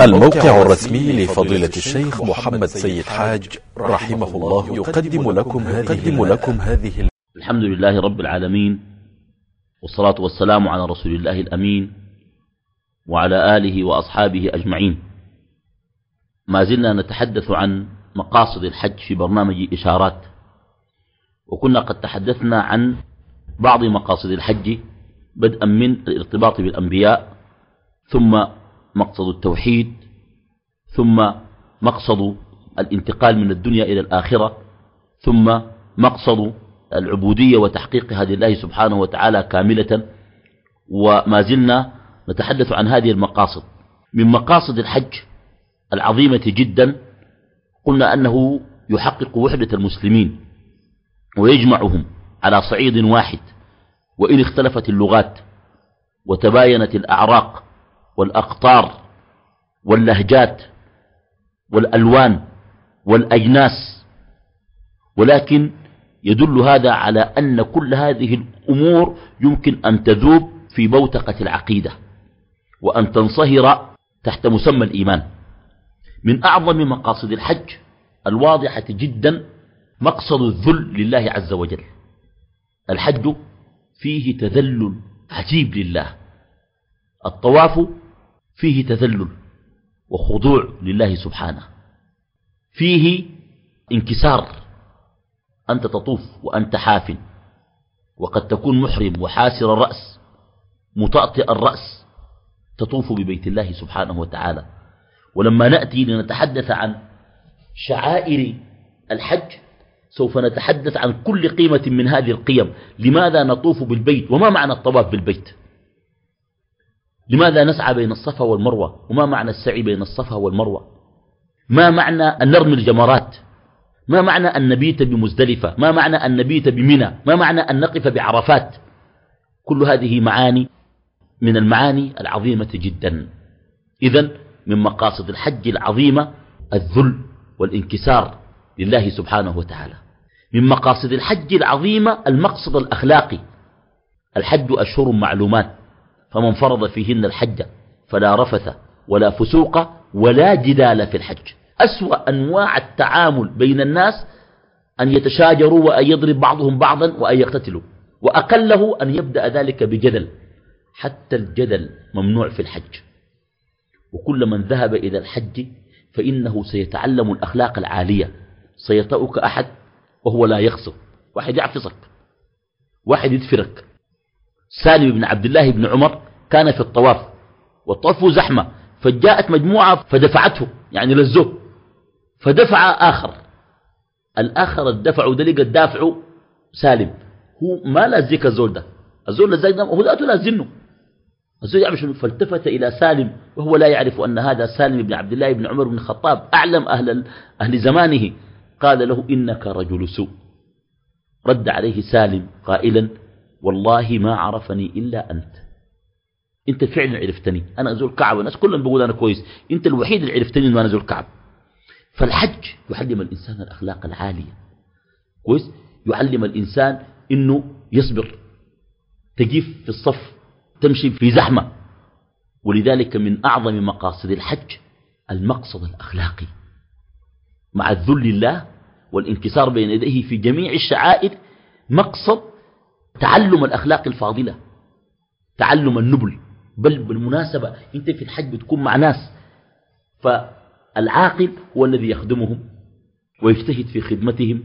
الموقع الرسمي لفضيلة الشيخ محمد سيد حاج رحمه الله يقدم لكم هذه, لكم هذه الحمد لله رب العالمين والصلاة والسلام على رسول الله الأمين وعلى آله وأصحابه أجمعين. ما زلنا نتحدث عن مقاصد الحج في برنامج إشارات وكنا قد تحدثنا عن بعض مقاصد الحج بدءا من الارتباط بالأنبياء ثم مقصد التوحيد ثم مقصد الانتقال من الدنيا إلى الآخرة ثم مقصد العبودية وتحقيقها لله سبحانه وتعالى كاملة وما زلنا نتحدث عن هذه المقاصد. من مقاصد الحج العظيمة جدا قلنا أنه يحقق وحدة المسلمين ويجمعهم على صعيد واحد وإن اختلفت اللغات وتباينت الأعراق والأقطار واللهجات والألوان والأجناس ولكن يدل هذا على أن كل هذه الأمور يمكن أن تذوب في بوتقة العقيدة وأن تنصهر تحت مسمى الإيمان. من أعظم مقاصد الحج الواضحة جدا مقصد الذل لله عز وجل. الحج فيه تذلل عجيب لله. الطواف فيه تذلل وخضوع لله سبحانه. فيه انكسار أنت تطوف وأنت حاف وقد تكون محرم وحاسر الرأس مطأطئ الرأس تطوف ببيت الله سبحانه وتعالى. ولما نأتي لنتحدث عن شعائر الحج سوف نتحدث عن كل قيمة من هذه القيم. لماذا نطوف بالبيت؟ وما معنى الطواف بالبيت؟ لماذا نسعى بين الصفا والمروة؟ وما معنى السعي بين الصفا والمروة؟ ما معنى أن نرمي الجمرات؟ ما معنى أن نبيت بمزدلفة؟ ما معنى أن نبيت بمنى؟ ما معنى أن نقف بعرفات؟ كل هذه معاني من المعاني العظيمة جدا. إذا من مقاصد الحج العظيمة الذل والانكسار لله سبحانه وتعالى. من مقاصد الحج العظيمة المقصد الأخلاقي. الحج أشهر معلومات. فمن فرض فيهن الحج فلا رفث ولا فسوق ولا جدال في الحج. أسوأ أنواع التعامل بين الناس أن يتشاجروا وأن يضرب بعضهم بعضا وأن يقتتلوا وأقله أن يبدأ ذلك بجدل حتى الجدل ممنوع في الحج. وكل من ذهب إلى الحج فإنه سيتعلم الأخلاق العالية سيطأك أحد وهو لا يخسر. واحد يعفصك واحد يدفرك. سالم بن عبد الله بن عمر كان في الطواف والطواف زحمة فجاءت مجموعة فدفعته يعني لزوه فدفع آخر. الآخر الدفع ده الدافع سالم. هو ما لازيك الزول ده. الزول لازيك ده هو ذاته لازنه الزول يعمل شنو؟ فالتفت إلى سالم وهو لا يعرف أن هذا سالم بن عبد الله بن عمر بن الخطاب أعلم أهل, أهل زمانه. قال له إنك رجل سوء. رد عليه سالم قائلا والله ما عرفني إلا أنت. أنت فعلا عرفتني. أنا أزول كعب والناس كلهم بيقول أنا كويس. أنت الوحيد اللي عرفتني أنه أنا أزول كعب. فالحج يعلم الإنسان الأخلاق العالية. كويس؟ يعلم الإنسان أنه يصبر. تجيف في الصف تمشي في زحمة. ولذلك من أعظم مقاصد الحج المقصد الأخلاقي. مع الذل لله والانكسار بين يديه في جميع الشعائر مقصد تعلم الأخلاق الفاضلة تعلم النبل بل بالمناسبة أنت في الحج بتكون مع ناس فالعاقل هو الذي يخدمهم ويجتهد في خدمتهم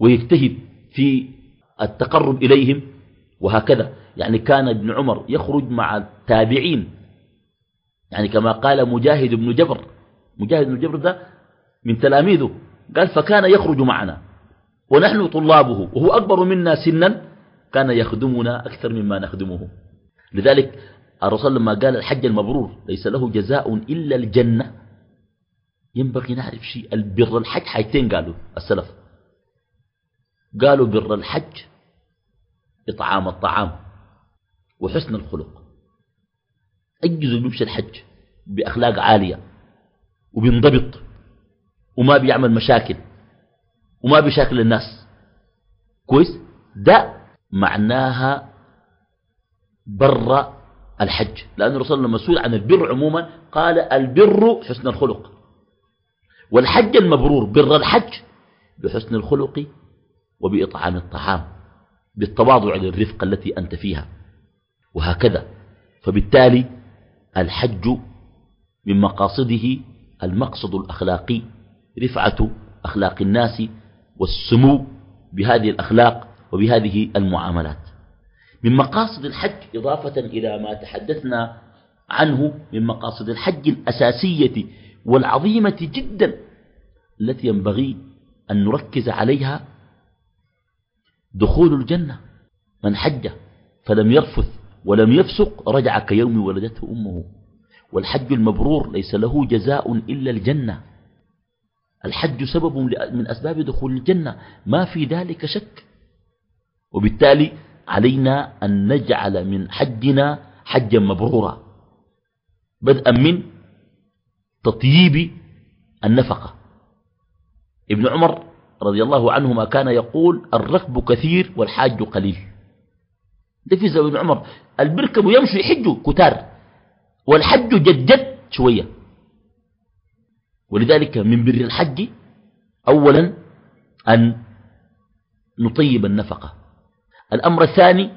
ويجتهد في التقرب إليهم وهكذا. يعني كان ابن عمر يخرج مع التابعين. يعني كما قال مجاهد بن جبر مجاهد بن جبر ده من تلاميذه قال فكان يخرج معنا. ونحن طلابه وهو أكبر منا سنا كان يخدمنا أكثر مما نخدمه. لذلك الرسول لما قال الحج المبرور ليس له جزاء إلا الجنة. ينبغي نعرف شيء البر الحج حاجتين قالوا السلف. قالوا بر الحج إطعام الطعام وحسن الخلق. أجزوا بيمشي الحج بأخلاق عالية وبينضبط وما بيعمل مشاكل. وما بشكل الناس. كويس؟ ده معناها بر الحج. لأن الرسول لما سئل عن البر عموما قال البر حسن الخلق. والحج المبرور بر الحج بحسن الخلق وبإطعام الطعام بالتواضع للرفقة التي أنت فيها وهكذا. فبالتالي الحج من مقاصده المقصد الأخلاقي رفعة أخلاق الناس والسمو بهذه الأخلاق وبهذه المعاملات. من مقاصد الحج إضافة إلى ما تحدثنا عنه من مقاصد الحج الأساسية والعظيمة جدا التي ينبغي أن نركز عليها دخول الجنة. من حج فلم يرفث ولم يفسق رجع كيوم ولدته أمه. والحج المبرور ليس له جزاء إلا الجنة. الحج سبب من أسباب دخول الجنة ما في ذلك شك. وبالتالي علينا أن نجعل من حجنا حجا مبرورا. بدءا من تطييب النفقة. ابن عمر رضي الله عنهما كان يقول الركب كثير والحاج قليل. ده في ابن عمر. البركب يمشي يحجوا كتار والحج جد جد شوية. ولذلك من بر الحج أولا أن نطيب النفقة. الأمر الثاني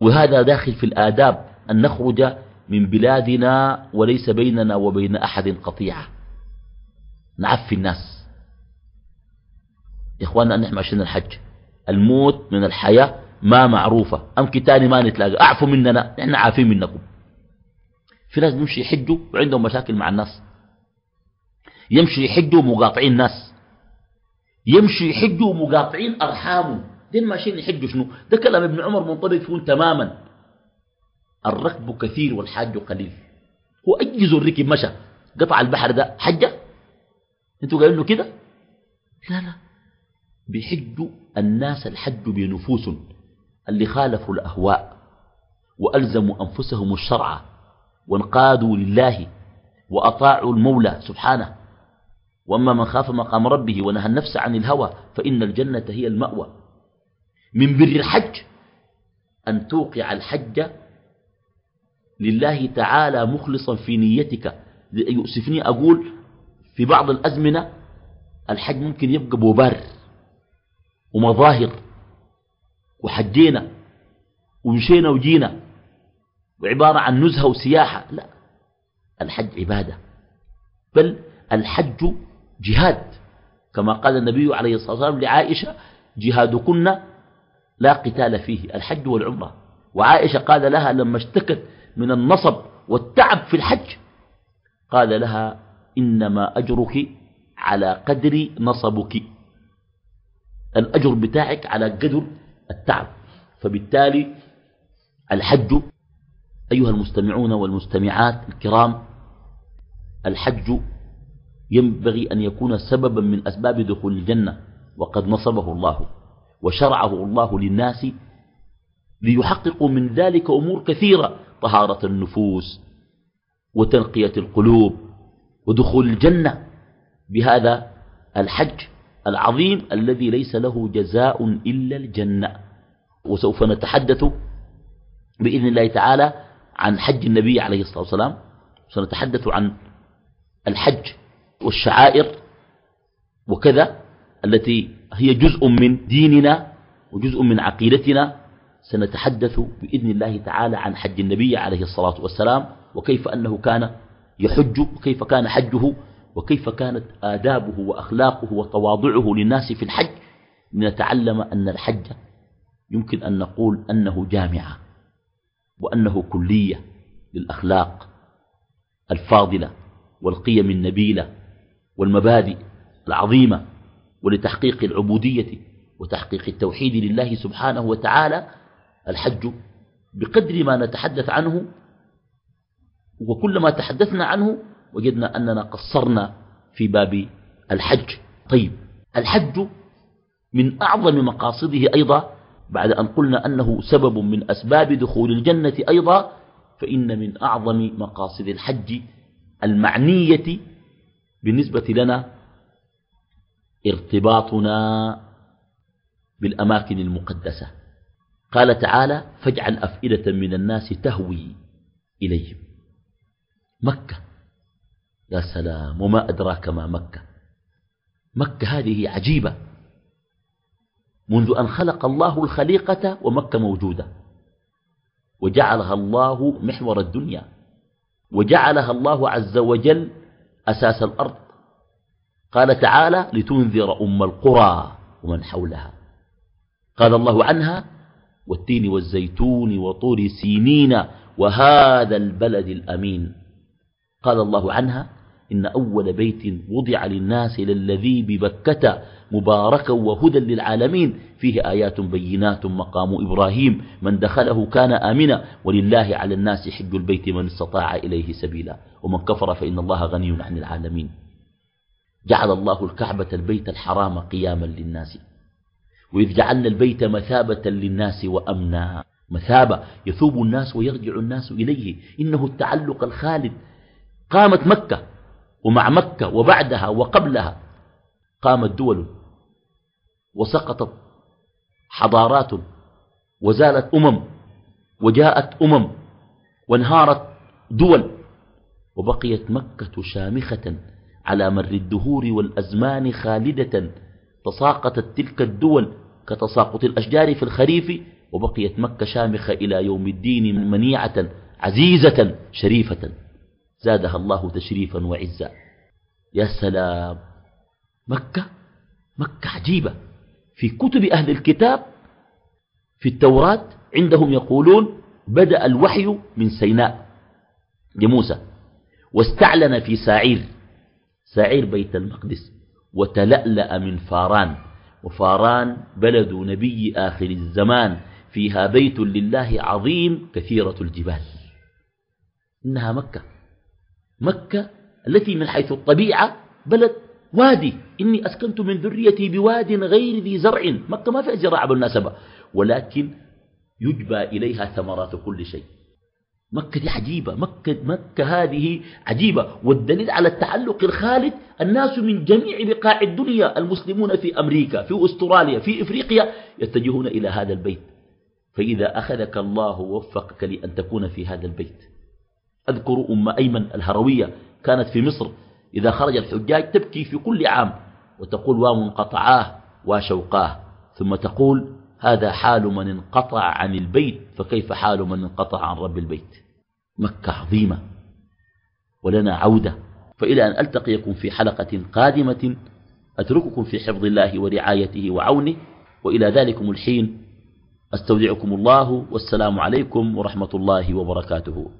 وهذا داخل في الآداب أن نخرج من بلادنا وليس بيننا وبين أحد قطيعة. نعفي الناس. يا إخواننا نحن عشان الحج. الموت من الحياة ما معروفة. أم كتاني ما نتلاقى. أعفوا مننا. نحن عافين منكم. في ناس بيمشي يحجوا وعندهم مشاكل مع الناس. يمشي يحجوا مقاطعين الناس يمشي يحجوا مقاطعين أرحامه دين ماشيين يحجوا شنو؟ ده كلام ابن عمر منطبق فيه تماما. الركب كثير والحاج قليل. هو أي زول ركب مشى قطع البحر ده حجة؟ أنتوا قايلين له كده؟ لا لا. بيحجوا الناس الحج بنفوس اللي خالفوا الأهواء وألزموا أنفسهم الشرع وانقادوا لله وأطاعوا المولى سبحانه. وأما من خاف مقام ربه ونهى النفس عن الهوى فإن الجنة هي المأوى. من بر الحج أن توقع الحج لله تعالى مخلصا في نيتك. يؤسفني أقول في بعض الأزمنة الحج ممكن يبقى بوبار ومظاهر وحجينا ومشينا وجينا وعبارة عن نزهة وسياحة. لا الحج عبادة. بل الحج جهاد. كما قال النبي عليه الصلاة والسلام لعائشة جهادكن لا قتال فيه الحج والعمرة. وعائشة قال لها لما اشتكت من النصب والتعب في الحج قال لها إنما أجرك على قدر نصبك. الأجر بتاعك على قدر التعب. فبالتالي الحج أيها المستمعون والمستمعات الكرام الحج ينبغي أن يكون سببا من أسباب دخول الجنة وقد نصبه الله وشرعه الله للناس ليحققوا من ذلك أمور كثيرة طهارة النفوس وتنقية القلوب ودخول الجنة. بهذا الحج العظيم الذي ليس له جزاء إلا الجنة. وسوف نتحدث بإذن الله تعالى عن حج النبي عليه الصلاة والسلام. سنتحدث عن الحج. والشعائر وكذا التي هي جزء من ديننا وجزء من عقيدتنا سنتحدث بإذن الله تعالى عن حج النبي عليه الصلاة والسلام وكيف أنه كان يحج وكيف كان حجه وكيف كانت آدابه وأخلاقه وتواضعه للناس في الحج. لنتعلم أن الحج يمكن أن نقول أنه جامعة وأنه كلية للأخلاق الفاضلة والقيم النبيلة والمبادئ العظيمة ولتحقيق العبودية وتحقيق التوحيد لله سبحانه وتعالى الحج بقدر ما نتحدث عنه وكلما تحدثنا عنه وجدنا أننا قصرنا في باب الحج. طيب الحج من أعظم مقاصده أيضا بعد أن قلنا أنه سبب من أسباب دخول الجنة أيضا فإن من أعظم مقاصد الحج المعنية بالنسبة لنا ارتباطنا بالأماكن المقدسة. قال تعالى فاجعل أفئدة من الناس تهوي إليهم. مكة. يا سلام وما أدراك ما مكة. مكة هذه عجيبة. منذ أن خلق الله الخليقة ومكة موجودة. وجعلها الله محور الدنيا. وجعلها الله عز وجل أساس الأرض. قال تعالى لتنذر أم القرى ومن حولها. قال الله عنها والتين والزيتون وطور سينين وهذا البلد الأمين. قال الله عنها إن أول بيت وضع للناس للذي ببكة مباركا وهدى للعالمين. فيه آيات بينات مقام إبراهيم. من دخله كان آمنا. ولله على الناس حج البيت من استطاع إليه سبيلا. ومن كفر فإن الله غني عن العالمين. جعل الله الكعبة البيت الحرام قياما للناس. وإذ جعلنا البيت مثابة للناس وأمنا. مثابة. يثوب الناس ويرجع الناس إليه. إنه التعلق الخالد. قامت مكة. ومع مكة وبعدها وقبلها قامت دول وسقطت حضارات وزالت أمم وجاءت أمم وانهارت دول وبقيت مكة شامخة على مر الدهور والأزمان خالدة تساقطت تلك الدول كتساقط الأشجار في الخريف وبقيت مكة شامخة إلى يوم الدين منيعة عزيزة شريفة زادها الله تشريفا وعزا. يا سلام. مكة؟ مكة عجيبة. في كتب أهل الكتاب في التوراة عندهم يقولون بدأ الوحي من سيناء لموسى واستعلن في ساعير ساعير بيت المقدس وتلألأ من فاران وفاران بلد نبي آخر الزمان فيها بيت لله عظيم كثيرة الجبال. إنها مكة مكة التي من حيث الطبيعة بلد وادي إني أسكنت من ذريتي بواد غير ذي زرع. مكة ما فيها زراعة بالمناسبة ولكن يجبى إليها ثمرات كل شيء. مكة دي عجيبة مكة, مكة هذه عجيبة. والدليل على التعلق الخالد الناس من جميع بقاع الدنيا المسلمون في أمريكا في أستراليا في إفريقيا يتجهون إلى هذا البيت. فإذا أخذك الله ووفقك لأن تكون في هذا البيت. أذكر أم أيمن الهروية كانت في مصر. إذا خرج الحجاج تبكي في كل عام وتقول ومنقطعاه وشوقاه ثم تقول هذا حال من انقطع عن البيت فكيف حال من انقطع عن رب البيت؟ مكة عظيمة ولنا عودة فإلى أن ألتقيكم في حلقة قادمة أترككم في حفظ الله ورعايته وعونه وإلى ذلكم الحين أستودعكم الله والسلام عليكم ورحمة الله وبركاته.